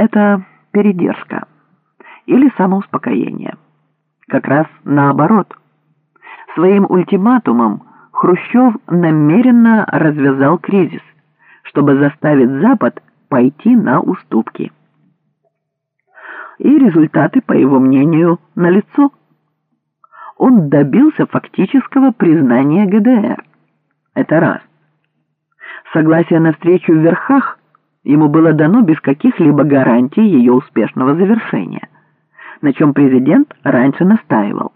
Это передержка или самоуспокоение. Как раз наоборот. Своим ультиматумом Хрущев намеренно развязал кризис, чтобы заставить Запад пойти на уступки. И результаты, по его мнению, налицо. Он добился фактического признания ГДР. Это раз. Согласие на встречу в верхах ему было дано без каких-либо гарантий ее успешного завершения, на чем президент раньше настаивал.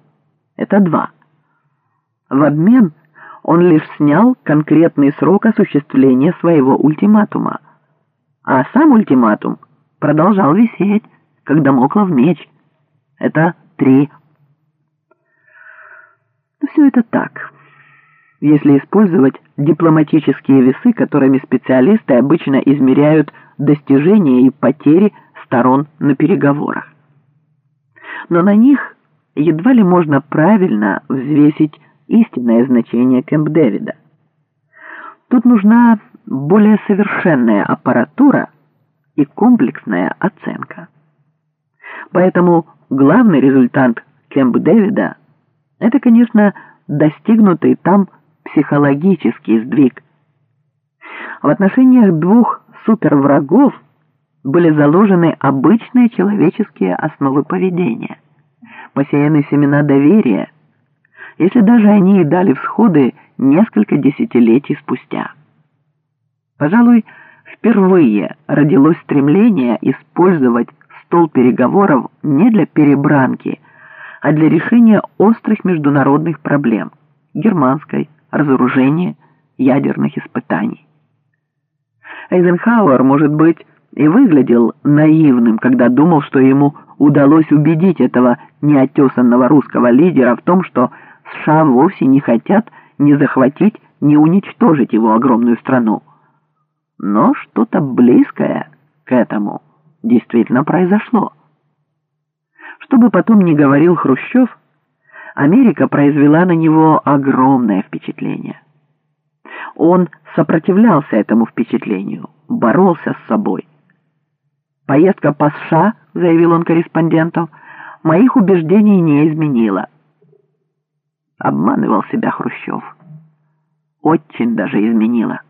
Это два. В обмен он лишь снял конкретный срок осуществления своего ультиматума, а сам ультиматум продолжал висеть, когда мокло в меч. Это три. Но все это так если использовать дипломатические весы, которыми специалисты обычно измеряют достижения и потери сторон на переговорах. Но на них едва ли можно правильно взвесить истинное значение Кэмп-Дэвида. Тут нужна более совершенная аппаратура и комплексная оценка. Поэтому главный результат Кэмп-Дэвида – это, конечно, достигнутый там психологический сдвиг. В отношениях двух суперврагов были заложены обычные человеческие основы поведения, посеяны семена доверия, если даже они и дали всходы несколько десятилетий спустя. Пожалуй, впервые родилось стремление использовать стол переговоров не для перебранки, а для решения острых международных проблем – германской, разоружения, ядерных испытаний. Эйзенхауэр, может быть, и выглядел наивным, когда думал, что ему удалось убедить этого неотесанного русского лидера в том, что США вовсе не хотят ни захватить, ни уничтожить его огромную страну. Но что-то близкое к этому действительно произошло. Что бы потом ни говорил Хрущев, Америка произвела на него огромное впечатление. Он сопротивлялся этому впечатлению, боролся с собой. «Поездка по США», — заявил он корреспондентам, — «моих убеждений не изменила». Обманывал себя Хрущев. Очень даже изменила.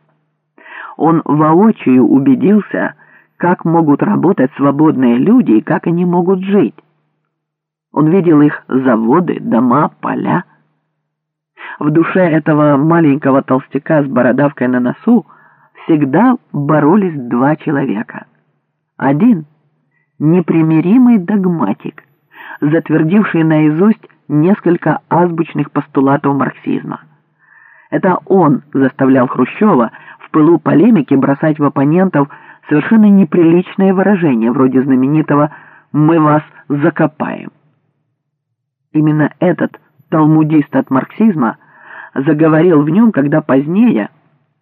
Он воочию убедился, как могут работать свободные люди и как они могут жить. Он видел их заводы, дома, поля. В душе этого маленького толстяка с бородавкой на носу всегда боролись два человека. Один — непримиримый догматик, затвердивший наизусть несколько азбучных постулатов марксизма. Это он заставлял Хрущева в пылу полемики бросать в оппонентов совершенно неприличные выражения, вроде знаменитого «мы вас закопаем». Именно этот талмудист от марксизма заговорил в нем, когда позднее,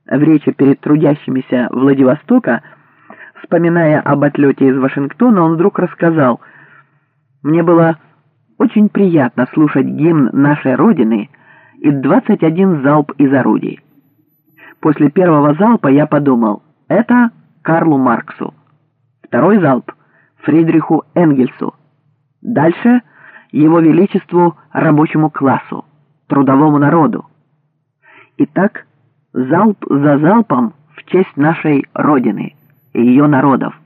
в речи перед трудящимися Владивостока, вспоминая об отлете из Вашингтона, он вдруг рассказал, «Мне было очень приятно слушать гимн нашей Родины и 21 залп из орудий. После первого залпа я подумал, это Карлу Марксу. Второй залп — Фридриху Энгельсу. Дальше — его величеству рабочему классу, трудовому народу. И так залп за залпом в честь нашей Родины и ее народов.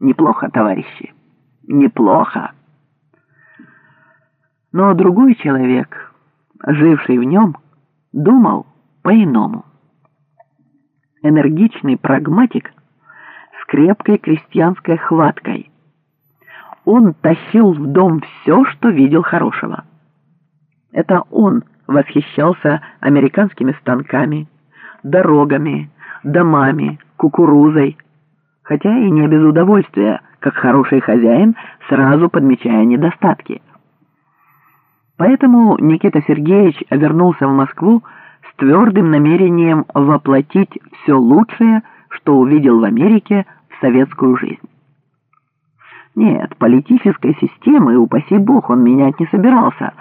Неплохо, товарищи, неплохо. Но другой человек, живший в нем, думал по-иному. Энергичный прагматик с крепкой крестьянской хваткой, он тащил в дом все, что видел хорошего. Это он восхищался американскими станками, дорогами, домами, кукурузой, хотя и не без удовольствия, как хороший хозяин, сразу подмечая недостатки. Поэтому Никита Сергеевич вернулся в Москву с твердым намерением воплотить все лучшее, что увидел в Америке, в советскую жизнь. Нет, политической системы, упаси бог, он менять не собирался,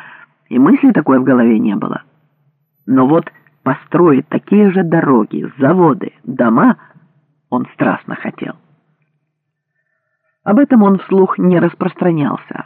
и мысли такой в голове не было. Но вот построить такие же дороги, заводы, дома он страстно хотел. Об этом он вслух не распространялся.